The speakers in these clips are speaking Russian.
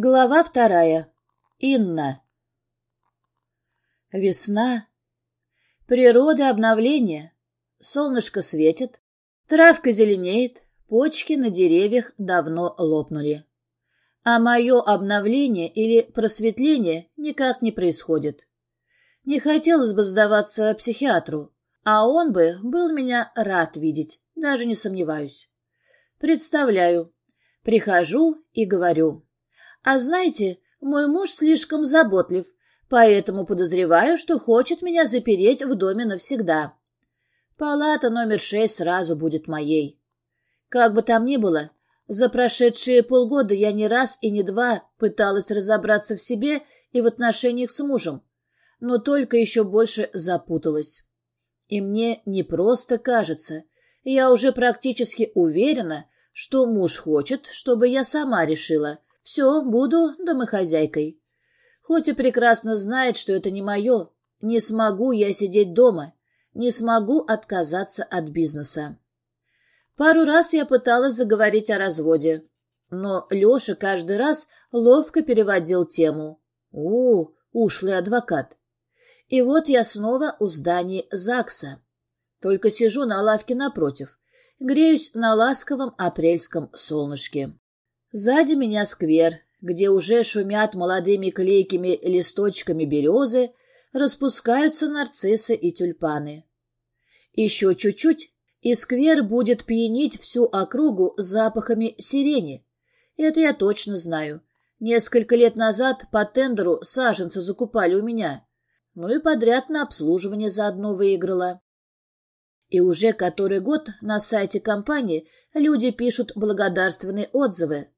Глава вторая. Инна. Весна. Природа обновление. Солнышко светит, травка зеленеет, почки на деревьях давно лопнули. А мое обновление или просветление никак не происходит. Не хотелось бы сдаваться психиатру, а он бы был меня рад видеть, даже не сомневаюсь. Представляю. Прихожу и говорю. А знаете, мой муж слишком заботлив, поэтому подозреваю, что хочет меня запереть в доме навсегда. Палата номер шесть сразу будет моей. Как бы там ни было, за прошедшие полгода я не раз и не два пыталась разобраться в себе и в отношениях с мужем, но только еще больше запуталась. И мне не просто кажется, я уже практически уверена, что муж хочет, чтобы я сама решила, все, буду домохозяйкой. Хоть и прекрасно знает, что это не мое, не смогу я сидеть дома, не смогу отказаться от бизнеса. Пару раз я пыталась заговорить о разводе, но Леша каждый раз ловко переводил тему. У, ушлый адвокат. И вот я снова у здания ЗАГСа. Только сижу на лавке напротив, греюсь на ласковом апрельском солнышке. Сзади меня сквер, где уже шумят молодыми клейкими листочками березы, распускаются нарциссы и тюльпаны. Еще чуть-чуть, и сквер будет пьянить всю округу запахами сирени. Это я точно знаю. Несколько лет назад по тендеру саженцы закупали у меня. Ну и подряд на обслуживание заодно выиграла. И уже который год на сайте компании люди пишут благодарственные отзывы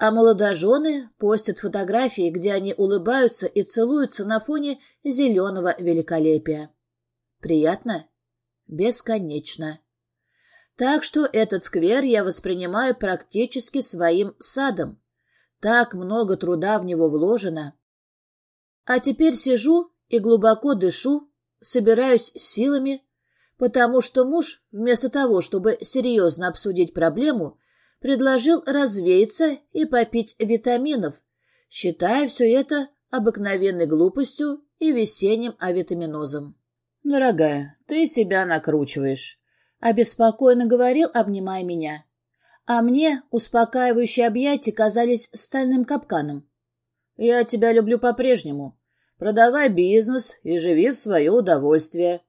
а молодожены постят фотографии, где они улыбаются и целуются на фоне зеленого великолепия. Приятно? Бесконечно. Так что этот сквер я воспринимаю практически своим садом. Так много труда в него вложено. А теперь сижу и глубоко дышу, собираюсь силами, потому что муж, вместо того, чтобы серьезно обсудить проблему, предложил развеяться и попить витаминов, считая все это обыкновенной глупостью и весенним авитаминозом. «Дорогая, ты себя накручиваешь», — обеспокоенно говорил, обнимая меня. А мне успокаивающие объятия казались стальным капканом. «Я тебя люблю по-прежнему. Продавай бизнес и живи в свое удовольствие.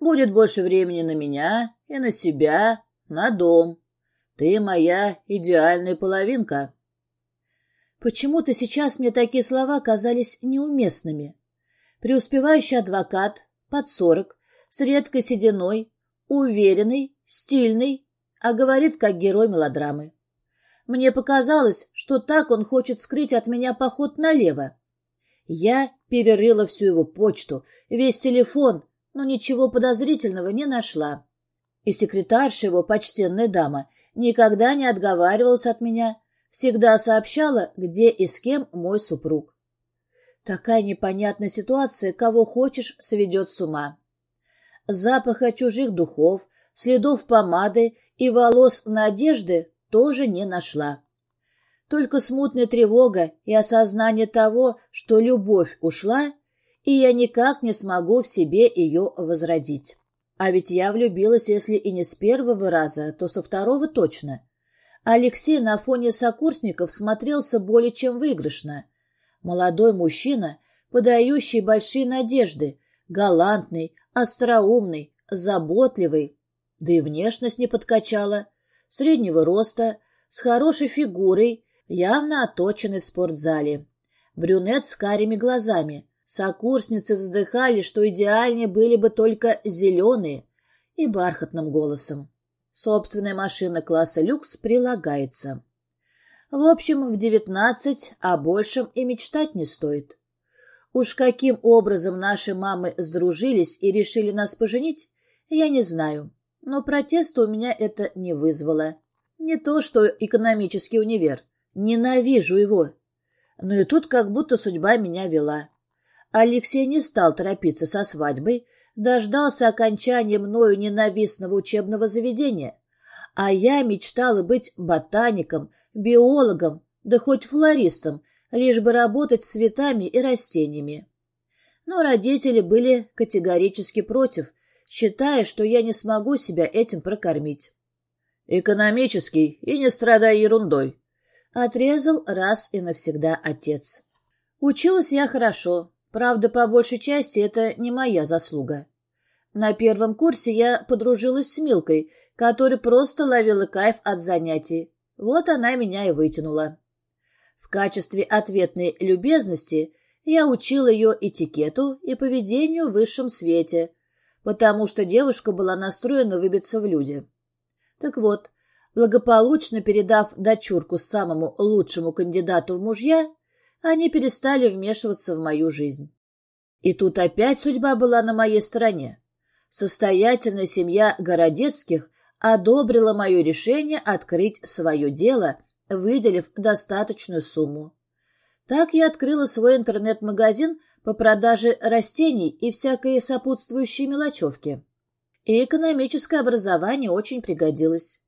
Будет больше времени на меня и на себя, на дом. Ты моя идеальная половинка. Почему-то сейчас мне такие слова казались неуместными. Преуспевающий адвокат, под сорок, с редкой сединой, уверенный, стильный, а говорит, как герой мелодрамы. Мне показалось, что так он хочет скрыть от меня поход налево. Я перерыла всю его почту, весь телефон, но ничего подозрительного не нашла. И секретарша его, почтенная дама, никогда не отговаривалась от меня, всегда сообщала, где и с кем мой супруг. Такая непонятная ситуация, кого хочешь, сведет с ума. Запаха чужих духов, следов помады и волос надежды тоже не нашла. Только смутная тревога и осознание того, что любовь ушла, и я никак не смогу в себе ее возродить. А ведь я влюбилась, если и не с первого раза, то со второго точно. Алексей на фоне сокурсников смотрелся более чем выигрышно. Молодой мужчина, подающий большие надежды, галантный, остроумный, заботливый, да и внешность не подкачала, среднего роста, с хорошей фигурой, явно оточенный в спортзале. Брюнет с карими глазами, Сокурсницы вздыхали, что идеальнее были бы только зеленые, и бархатным голосом. Собственная машина класса люкс прилагается. В общем, в девятнадцать о большем и мечтать не стоит. Уж каким образом наши мамы сдружились и решили нас поженить, я не знаю, но протеста у меня это не вызвало. Не то, что экономический универ. Ненавижу его. Но и тут как будто судьба меня вела. Алексей не стал торопиться со свадьбой, дождался окончания мною ненавистного учебного заведения. А я мечтала быть ботаником, биологом, да хоть флористом, лишь бы работать с цветами и растениями. Но родители были категорически против, считая, что я не смогу себя этим прокормить. «Экономический и не страдай ерундой», — отрезал раз и навсегда отец. Училась я хорошо, правда, по большей части это не моя заслуга. На первом курсе я подружилась с Милкой, которая просто ловила кайф от занятий. Вот она меня и вытянула. В качестве ответной любезности я учил ее этикету и поведению в высшем свете, потому что девушка была настроена выбиться в люди. Так вот, благополучно передав дочурку самому лучшему кандидату в мужья, они перестали вмешиваться в мою жизнь. И тут опять судьба была на моей стороне. Состоятельная семья Городецких одобрила мое решение открыть свое дело, выделив достаточную сумму. Так я открыла свой интернет-магазин по продаже растений и всякой сопутствующей мелочевки. И экономическое образование очень пригодилось.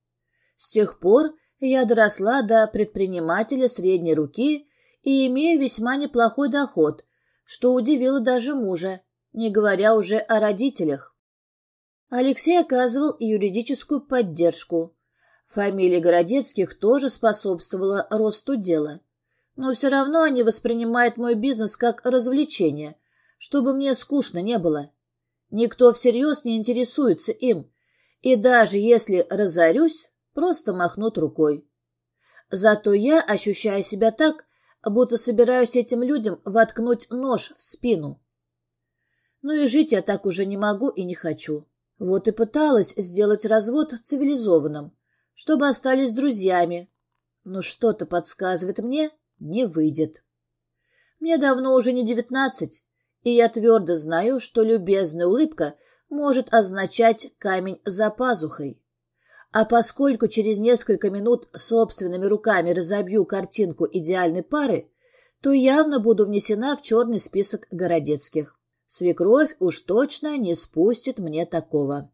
С тех пор я доросла до предпринимателя средней руки и имею весьма неплохой доход, что удивило даже мужа, не говоря уже о родителях. Алексей оказывал юридическую поддержку. Фамилия Городецких тоже способствовала росту дела. Но все равно они воспринимают мой бизнес как развлечение, чтобы мне скучно не было. Никто всерьез не интересуется им, и даже если разорюсь, просто махнут рукой. Зато я ощущаю себя так, будто собираюсь этим людям воткнуть нож в спину. Ну и жить я так уже не могу и не хочу. Вот и пыталась сделать развод цивилизованным, чтобы остались друзьями. Но что-то подсказывает мне, не выйдет. Мне давно уже не девятнадцать, и я твердо знаю, что любезная улыбка может означать камень за пазухой. А поскольку через несколько минут собственными руками разобью картинку идеальной пары, то явно буду внесена в черный список городецких. Свекровь уж точно не спустит мне такого.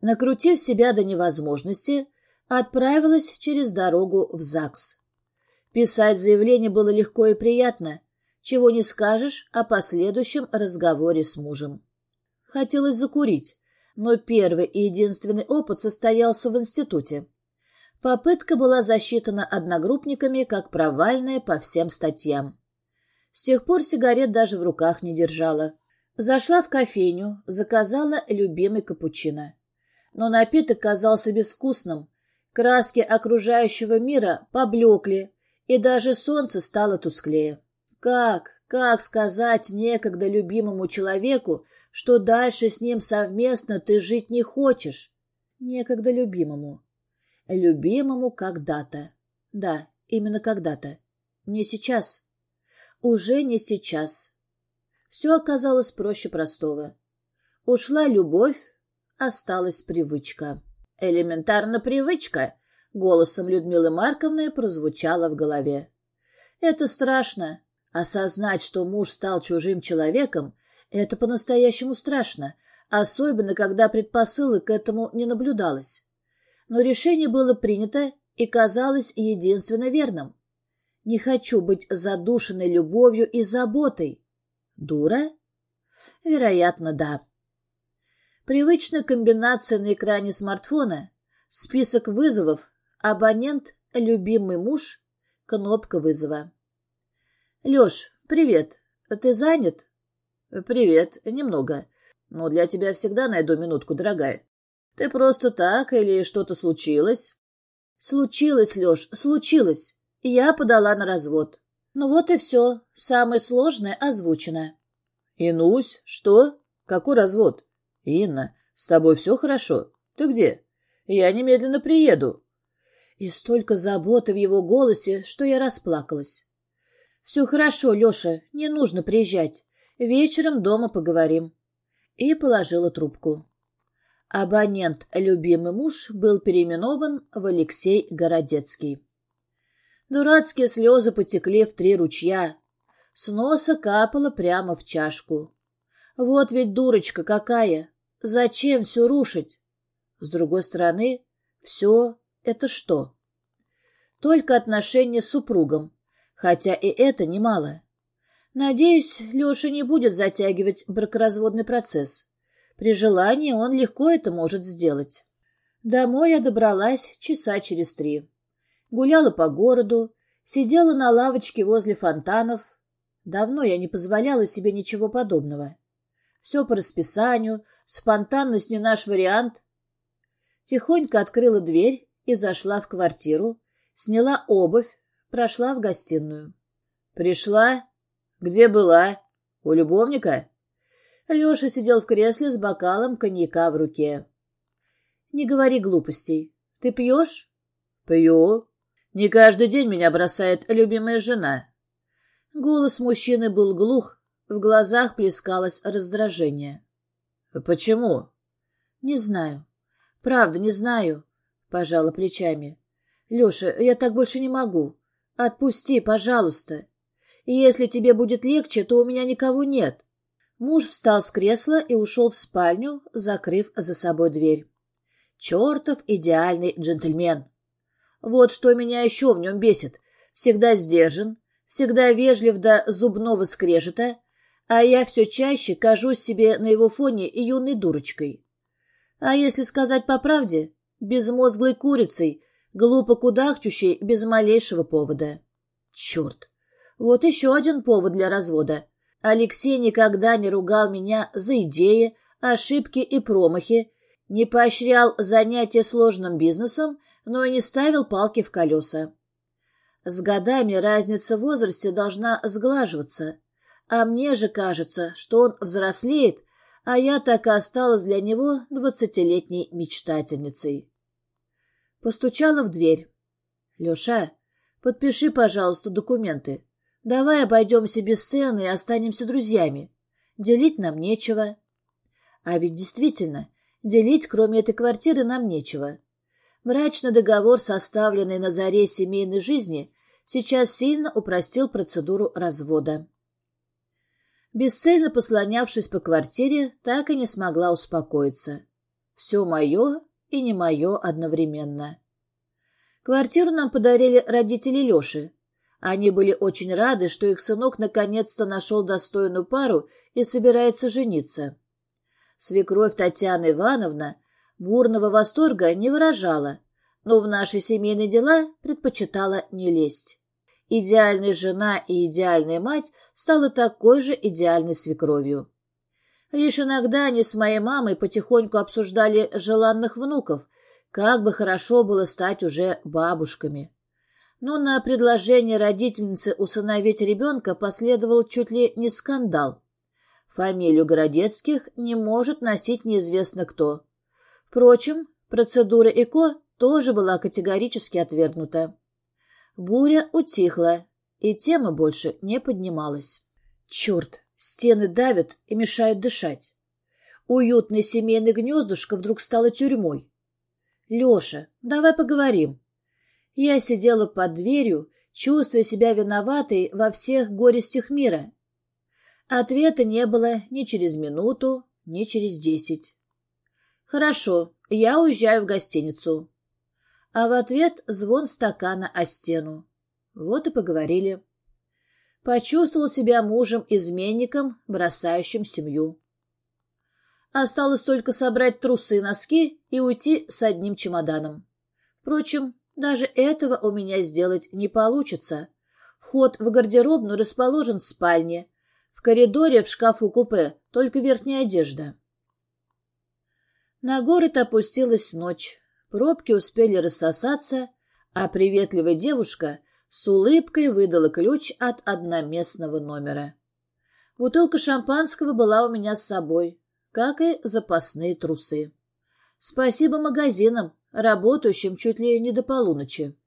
Накрутив себя до невозможности, отправилась через дорогу в ЗАГС. Писать заявление было легко и приятно, чего не скажешь о последующем разговоре с мужем. Хотелось закурить, но первый и единственный опыт состоялся в институте. Попытка была засчитана одногруппниками как провальная по всем статьям. С тех пор сигарет даже в руках не держала. Зашла в кофейню, заказала любимый капучино. Но напиток казался безвкусным. Краски окружающего мира поблекли, и даже солнце стало тусклее. Как, как сказать некогда любимому человеку, что дальше с ним совместно ты жить не хочешь? Некогда любимому. Любимому когда-то. Да, именно когда-то. Не сейчас. Уже не сейчас. Все оказалось проще простого. Ушла любовь, осталась привычка. «Элементарно привычка», — голосом Людмилы Марковны прозвучало в голове. «Это страшно. Осознать, что муж стал чужим человеком, это по-настоящему страшно, особенно когда предпосылок к этому не наблюдалось. Но решение было принято и казалось единственно верным. Не хочу быть задушенной любовью и заботой. Дура? Вероятно, да. Привычная комбинация на экране смартфона, список вызовов, абонент, любимый муж, кнопка вызова. Лёш, привет. Ты занят? Привет, немного. Но для тебя всегда найду минутку, дорогая. Ты просто так или что-то случилось? Случилось, Лёш, случилось. Я подала на развод. Ну вот и все. Самое сложное озвучено. Инусь, что? Какой развод? Инна, с тобой все хорошо? Ты где? Я немедленно приеду. И столько заботы в его голосе, что я расплакалась. Все хорошо, Леша, не нужно приезжать. Вечером дома поговорим. И положила трубку. Абонент «Любимый муж» был переименован в Алексей Городецкий. Дурацкие слезы потекли в три ручья. С носа капало прямо в чашку. Вот ведь дурочка какая! Зачем все рушить? С другой стороны, все это что? Только отношения с супругом. Хотя и это немало. Надеюсь, Леша не будет затягивать бракоразводный процесс. При желании он легко это может сделать. Домой я добралась часа через три. Гуляла по городу, сидела на лавочке возле фонтанов. Давно я не позволяла себе ничего подобного. Все по расписанию, спонтанность не наш вариант. Тихонько открыла дверь и зашла в квартиру, сняла обувь, прошла в гостиную. «Пришла? Где была? У любовника?» Леша сидел в кресле с бокалом коньяка в руке. «Не говори глупостей. Ты пьешь?» «Пью. Не каждый день меня бросает любимая жена». Голос мужчины был глух, в глазах плескалось раздражение. «Почему?» «Не знаю. Правда, не знаю», — пожала плечами. «Леша, я так больше не могу. Отпусти, пожалуйста. Если тебе будет легче, то у меня никого нет». Муж встал с кресла и ушел в спальню, закрыв за собой дверь. Чертов идеальный джентльмен. Вот что меня еще в нем бесит. Всегда сдержан, всегда вежлив до зубного скрежета, а я все чаще кажусь себе на его фоне и юной дурочкой. А если сказать по правде, безмозглой курицей, глупо кудахчущей без малейшего повода. Черт! Вот еще один повод для развода. Алексей никогда не ругал меня за идеи, ошибки и промахи, не поощрял занятия сложным бизнесом, но и не ставил палки в колеса. С годами разница в возрасте должна сглаживаться, а мне же кажется, что он взрослеет, а я так и осталась для него двадцатилетней мечтательницей. Постучала в дверь. — Леша, подпиши, пожалуйста, документы. Давай обойдемся без сцены и останемся друзьями. Делить нам нечего. А ведь действительно, делить, кроме этой квартиры, нам нечего. Мрачный договор, составленный на заре семейной жизни, сейчас сильно упростил процедуру развода. Бесцельно послонявшись по квартире, так и не смогла успокоиться. Все мое и не мое одновременно. Квартиру нам подарили родители Леши. Они были очень рады, что их сынок наконец-то нашел достойную пару и собирается жениться. Свекровь Татьяна Ивановна бурного восторга не выражала, но в наши семейные дела предпочитала не лезть. Идеальная жена и идеальная мать стала такой же идеальной свекровью. Лишь иногда они с моей мамой потихоньку обсуждали желанных внуков, как бы хорошо было стать уже бабушками но на предложение родительницы усыновить ребенка последовал чуть ли не скандал. Фамилию Городецких не может носить неизвестно кто. Впрочем, процедура ЭКО тоже была категорически отвергнута. Буря утихла, и тема больше не поднималась. Черт, стены давят и мешают дышать. Уютное семейное гнездышко вдруг стало тюрьмой. Леша, давай поговорим. Я сидела под дверью, чувствуя себя виноватой во всех горестях мира. Ответа не было ни через минуту, ни через десять. «Хорошо, я уезжаю в гостиницу». А в ответ звон стакана о стену. Вот и поговорили. Почувствовал себя мужем-изменником, бросающим семью. Осталось только собрать трусы и носки и уйти с одним чемоданом. Впрочем, даже этого у меня сделать не получится. Вход в гардеробную расположен в спальне. В коридоре в шкафу-купе только верхняя одежда. На город опустилась ночь. Пробки успели рассосаться, а приветливая девушка с улыбкой выдала ключ от одноместного номера. Бутылка шампанского была у меня с собой, как и запасные трусы. Спасибо магазинам, работающим чуть ли не до полуночи.